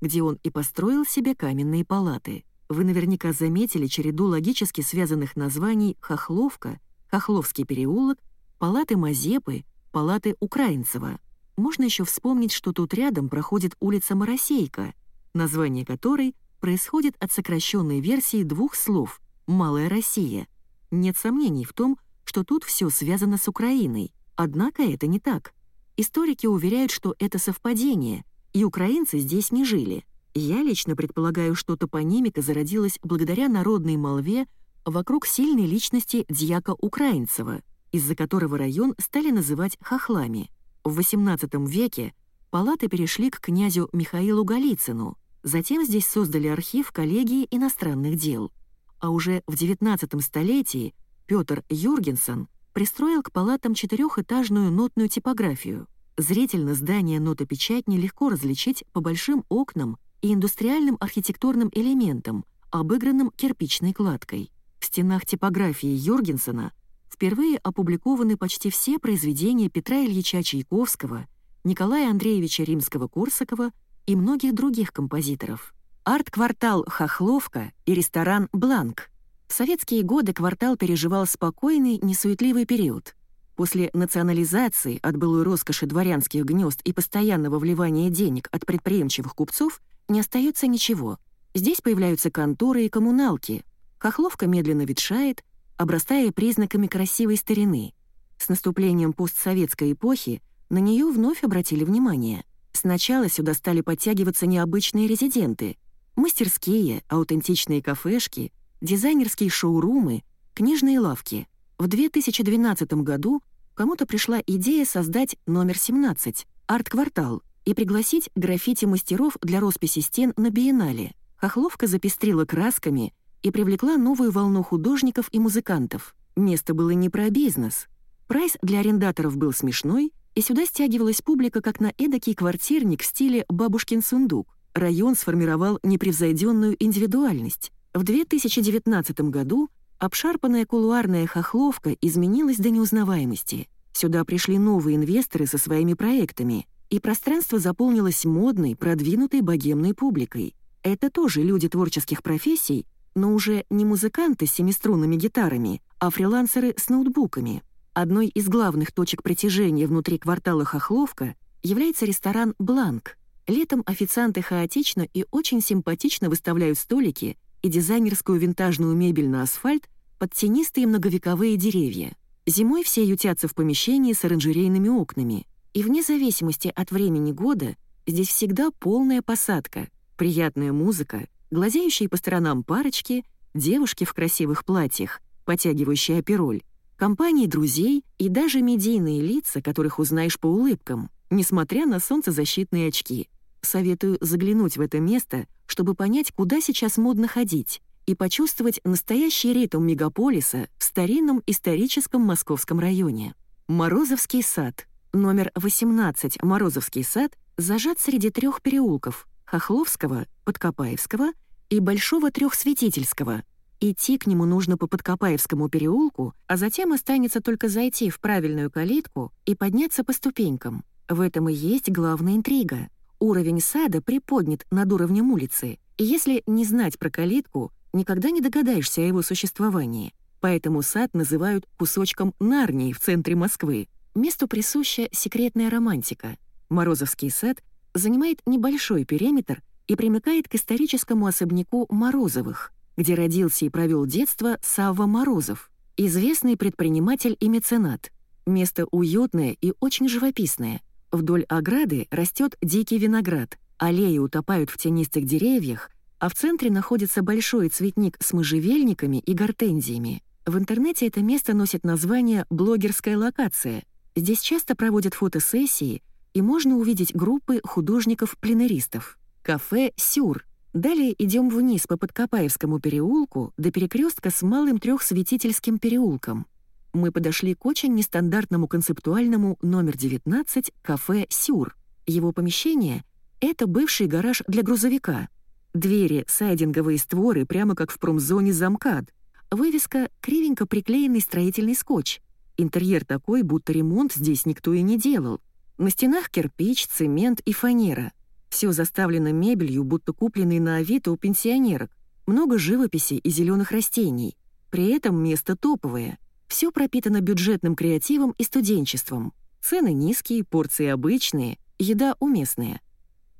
где он и построил себе каменные палаты. Вы наверняка заметили череду логически связанных названий «Хохловка», «Хохловский переулок», «Палаты Мазепы», «Палаты Украинцева». Можно еще вспомнить, что тут рядом проходит улица Моросейка, название которой происходит от сокращенной версии двух слов «Малая Россия». Нет сомнений в том, что тут все связано с Украиной, однако это не так. Историки уверяют, что это совпадение, и украинцы здесь не жили. Я лично предполагаю, что топонимика зародилась благодаря народной молве вокруг сильной личности дьяка Украинцева, из-за которого район стали называть хохлами. В XVIII веке палаты перешли к князю Михаилу Голицыну, затем здесь создали архив коллегии иностранных дел. А уже в XIX столетии Петр Юргенсон пристроил к палатам четырехэтажную нотную типографию — Зрительно здание нотопечатни легко различить по большим окнам и индустриальным архитектурным элементам, обыгранным кирпичной кладкой. В стенах типографии Юргенсена впервые опубликованы почти все произведения Петра Ильича Чайковского, Николая Андреевича Римского-Корсакова и многих других композиторов. Арт-квартал «Хохловка» и ресторан «Бланк». В советские годы квартал переживал спокойный, несуетливый период. После национализации от былой роскоши дворянских гнезд и постоянного вливания денег от предприимчивых купцов не остается ничего. Здесь появляются конторы и коммуналки. Хохловка медленно ветшает, обрастая признаками красивой старины. С наступлением постсоветской эпохи на нее вновь обратили внимание. Сначала сюда стали подтягиваться необычные резиденты, мастерские, аутентичные кафешки, дизайнерские шоурумы, книжные лавки — в 2012 году кому-то пришла идея создать номер 17, арт-квартал, и пригласить граффити-мастеров для росписи стен на биеннале. Хохловка запестрила красками и привлекла новую волну художников и музыкантов. Место было не про бизнес. Прайс для арендаторов был смешной, и сюда стягивалась публика как на эдакий квартирник в стиле «бабушкин сундук». Район сформировал непревзойденную индивидуальность. В 2019 году обшарпанная кулуарная хохловка изменилась до неузнаваемости. Сюда пришли новые инвесторы со своими проектами, и пространство заполнилось модной, продвинутой богемной публикой. Это тоже люди творческих профессий, но уже не музыканты с семиструнными гитарами, а фрилансеры с ноутбуками. Одной из главных точек притяжения внутри квартала Хохловка является ресторан «Бланк». Летом официанты хаотично и очень симпатично выставляют столики и дизайнерскую винтажную мебель на асфальт под тенистые многовековые деревья. Зимой все ютятся в помещении с оранжерейными окнами. И вне зависимости от времени года здесь всегда полная посадка, приятная музыка, глазеющие по сторонам парочки, девушки в красивых платьях, потягивающие опероль, компании друзей и даже медийные лица, которых узнаешь по улыбкам, несмотря на солнцезащитные очки. Советую заглянуть в это место, чтобы понять, куда сейчас модно ходить, и почувствовать настоящий ритм мегаполиса в старинном историческом московском районе. Морозовский сад. Номер 18 Морозовский сад зажат среди трех переулков — Хохловского, Подкопаевского и Большого Трехсветительского — Идти к нему нужно по Подкопаевскому переулку, а затем останется только зайти в правильную калитку и подняться по ступенькам. В этом и есть главная интрига. Уровень сада приподнят над уровнем улицы, и если не знать про калитку, никогда не догадаешься о его существовании. Поэтому сад называют кусочком Нарнии в центре Москвы. Месту присуща секретная романтика. Морозовский сад занимает небольшой периметр и примыкает к историческому особняку Морозовых — где родился и провел детство Савва Морозов, известный предприниматель и меценат. Место уютное и очень живописное. Вдоль ограды растет дикий виноград, аллеи утопают в тенистых деревьях, а в центре находится большой цветник с можжевельниками и гортензиями. В интернете это место носит название «блогерская локация». Здесь часто проводят фотосессии, и можно увидеть группы художников-пленеристов. Кафе «Сюр» Далее идем вниз по Подкопаевскому переулку до перекрестка с Малым Трехсветительским переулком. Мы подошли к очень нестандартному концептуальному номер 19 кафе «Сюр». Его помещение — это бывший гараж для грузовика. Двери, сайдинговые створы, прямо как в промзоне замкад. Вывеска — кривенько приклеенный строительный скотч. Интерьер такой, будто ремонт здесь никто и не делал. На стенах кирпич, цемент и фанера — все заставлено мебелью, будто купленной на Авито у пенсионерок. Много живописи и зеленых растений. При этом место топовое. Все пропитано бюджетным креативом и студенчеством. Цены низкие, порции обычные, еда уместная.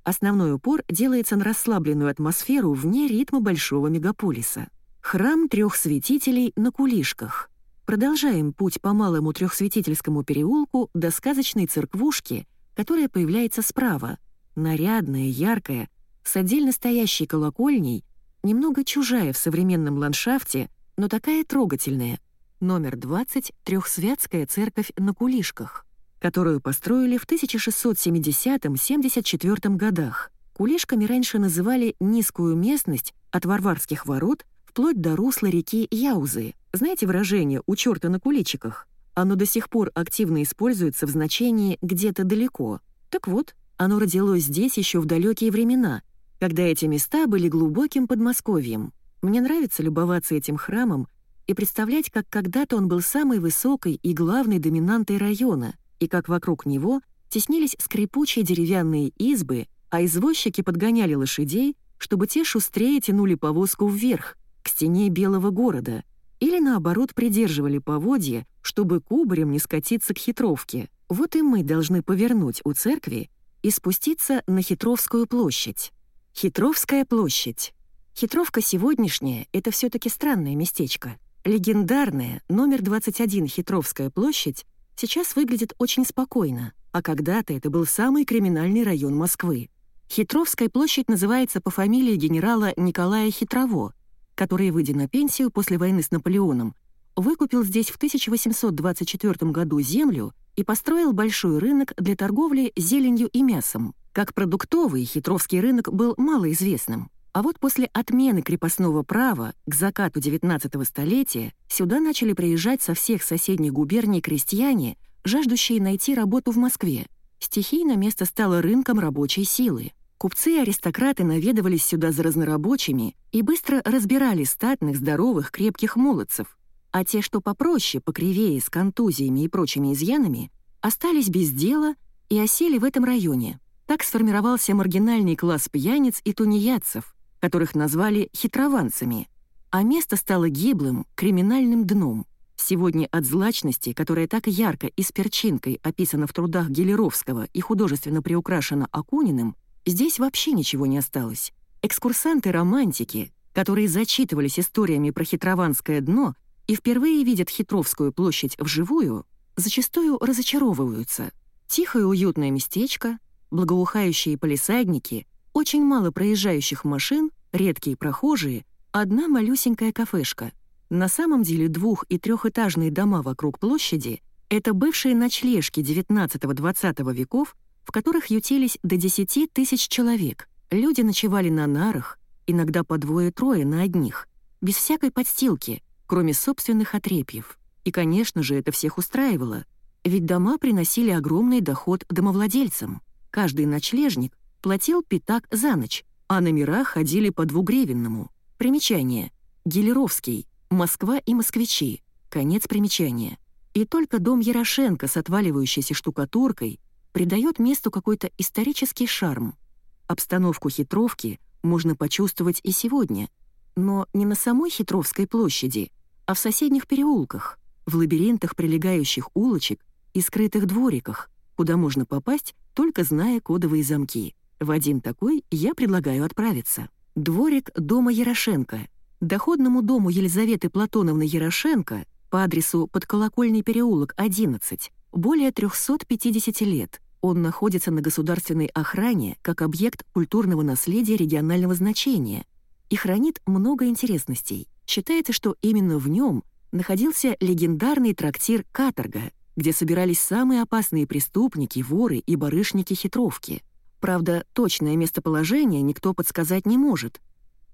Основной упор делается на расслабленную атмосферу вне ритма большого мегаполиса. Храм трех святителей на кулишках. Продолжаем путь по малому трехсветительскому переулку до сказочной церквушки, которая появляется справа — нарядная, яркая, с отдельно стоящей колокольней, немного чужая в современном ландшафте, но такая трогательная. Номер 20 — Трехсвятская церковь на Кулишках, которую построили в 1670-74 годах. Кулишками раньше называли низкую местность от Варварских ворот вплоть до русла реки Яузы. Знаете выражение «у черта на куличиках»? Оно до сих пор активно используется в значении «где-то далеко». Так вот, оно родилось здесь еще в далекие времена, когда эти места были глубоким Подмосковьем. Мне нравится любоваться этим храмом и представлять, как когда-то он был самой высокой и главной доминантой района, и как вокруг него теснились скрипучие деревянные избы, а извозчики подгоняли лошадей, чтобы те шустрее тянули повозку вверх, к стене Белого города, или наоборот придерживали поводья, чтобы кубарем не скатиться к хитровке. Вот и мы должны повернуть у церкви и спуститься на Хитровскую площадь. Хитровская площадь. Хитровка сегодняшняя — это все таки странное местечко. Легендарная, номер 21 Хитровская площадь сейчас выглядит очень спокойно, а когда-то это был самый криминальный район Москвы. Хитровская площадь называется по фамилии генерала Николая Хитрово, который, выйдя на пенсию после войны с Наполеоном, выкупил здесь в 1824 году землю и построил большой рынок для торговли зеленью и мясом. Как продуктовый, Хитровский рынок был малоизвестным. А вот после отмены крепостного права к закату XIX столетия сюда начали приезжать со всех соседних губерний крестьяне, жаждущие найти работу в Москве. Стихийно место стало рынком рабочей силы. Купцы и аристократы наведывались сюда за разнорабочими и быстро разбирали статных, здоровых, крепких молодцев. А те, что попроще, покривее, с контузиями и прочими изъянами, остались без дела и осели в этом районе. Так сформировался маргинальный класс пьяниц и тунеядцев, которых назвали хитрованцами, а место стало гиблым, криминальным дном. Сегодня от злачности, которая так ярко и с перчинкой описана в трудах Гелеровского и художественно приукрашена Акуниным, здесь вообще ничего не осталось. Экскурсанты-романтики, которые зачитывались историями про хитрованское дно и впервые видят Хитровскую площадь вживую, зачастую разочаровываются. Тихое уютное местечко, благоухающие полисадники, очень мало проезжающих машин, редкие прохожие, одна малюсенькая кафешка. На самом деле двух- и трехэтажные дома вокруг площади — это бывшие ночлежки XIX-XX веков, в которых ютились до 10 тысяч человек. Люди ночевали на нарах, иногда по двое-трое на одних, без всякой подстилки, кроме собственных отрепьев. И, конечно же, это всех устраивало, ведь дома приносили огромный доход домовладельцам. Каждый ночлежник платил пятак за ночь, а номера ходили по двугревенному. Примечание. Гелеровский. Москва и москвичи. Конец примечания. И только дом Ярошенко с отваливающейся штукатуркой придает месту какой-то исторический шарм. Обстановку хитровки можно почувствовать и сегодня, но не на самой Хитровской площади, а в соседних переулках, в лабиринтах прилегающих улочек и скрытых двориках, куда можно попасть, только зная кодовые замки. В один такой я предлагаю отправиться. Дворик дома Ярошенко. Доходному дому Елизаветы Платоновны Ярошенко по адресу Подколокольный переулок, 11, более 350 лет. Он находится на государственной охране как объект культурного наследия регионального значения и хранит много интересностей. Считается, что именно в нем находился легендарный трактир «Каторга», где собирались самые опасные преступники, воры и барышники-хитровки. Правда, точное местоположение никто подсказать не может,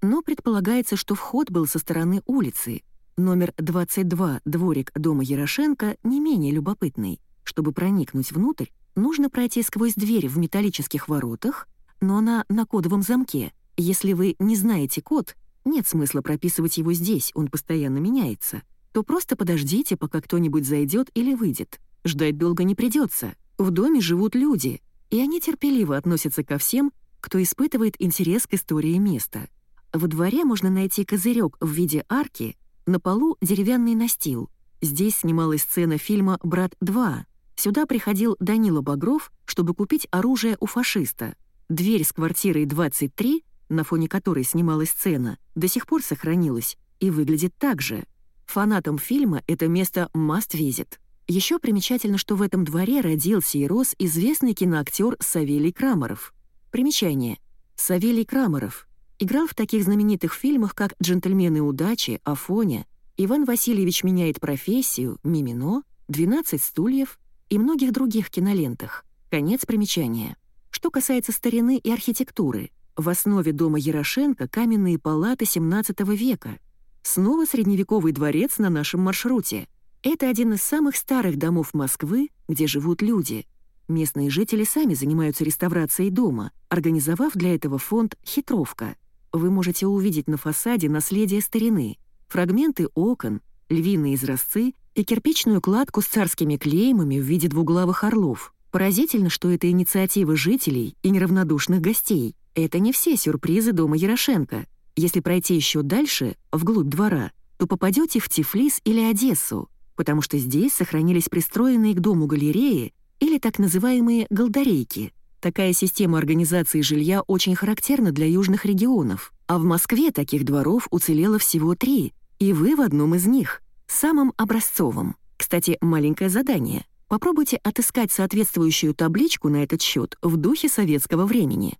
но предполагается, что вход был со стороны улицы. Номер 22, дворик дома Ярошенко, не менее любопытный. Чтобы проникнуть внутрь, нужно пройти сквозь дверь в металлических воротах, но она на кодовом замке. Если вы не знаете код, нет смысла прописывать его здесь, он постоянно меняется — то просто подождите, пока кто-нибудь зайдет или выйдет. Ждать долго не придется. В доме живут люди, и они терпеливо относятся ко всем, кто испытывает интерес к истории места. Во дворе можно найти козырек в виде арки, на полу деревянный настил. Здесь снималась сцена фильма «Брат 2». Сюда приходил Данила Багров, чтобы купить оружие у фашиста. Дверь с квартирой 23, на фоне которой снималась сцена, до сих пор сохранилась и выглядит так же — Фанатам фильма это место must visit. Еще примечательно, что в этом дворе родился и рос известный киноактер Савелий Крамаров. Примечание. Савелий Крамаров играл в таких знаменитых фильмах, как «Джентльмены удачи», «Афоня», «Иван Васильевич меняет профессию», «Мимино», «12 стульев» и многих других кинолентах. Конец примечания. Что касается старины и архитектуры, в основе дома Ярошенко каменные палаты XVII века — Снова средневековый дворец на нашем маршруте. Это один из самых старых домов Москвы, где живут люди. Местные жители сами занимаются реставрацией дома, организовав для этого фонд «Хитровка». Вы можете увидеть на фасаде наследие старины, фрагменты окон, львиные изразцы и кирпичную кладку с царскими клеймами в виде двуглавых орлов. Поразительно, что это инициатива жителей и неравнодушных гостей. Это не все сюрпризы дома Ярошенко — если пройти еще дальше, вглубь двора, то попадете в Тифлис или Одессу, потому что здесь сохранились пристроенные к дому галереи или так называемые голдарейки. Такая система организации жилья очень характерна для южных регионов, а в Москве таких дворов уцелело всего три, и вы в одном из них, самым образцовым. Кстати, маленькое задание. Попробуйте отыскать соответствующую табличку на этот счет в духе советского времени.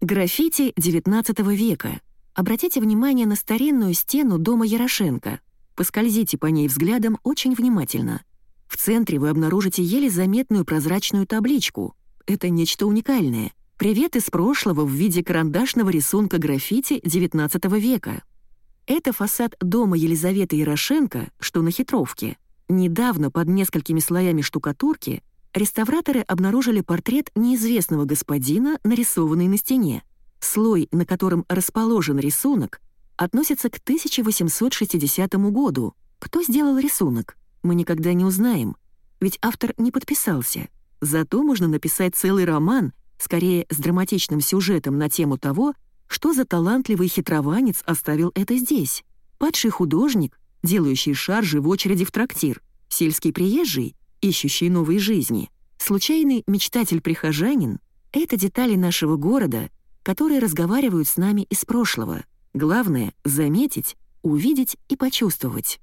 Граффити XIX века — Обратите внимание на старинную стену дома Ярошенко. Поскользите по ней взглядом очень внимательно. В центре вы обнаружите еле заметную прозрачную табличку. Это нечто уникальное. Привет из прошлого в виде карандашного рисунка граффити XIX века. Это фасад дома Елизаветы Ярошенко, что на Хитровке. Недавно под несколькими слоями штукатурки реставраторы обнаружили портрет неизвестного господина, нарисованный на стене. Слой, на котором расположен рисунок, относится к 1860 году. Кто сделал рисунок? Мы никогда не узнаем, ведь автор не подписался. Зато можно написать целый роман, скорее с драматичным сюжетом на тему того, что за талантливый хитрованец оставил это здесь. Падший художник, делающий шаржи в очереди в трактир, сельский приезжий, ищущий новой жизни, случайный мечтатель-прихожанин — это детали нашего города, которые разговаривают с нами из прошлого. Главное — заметить, увидеть и почувствовать.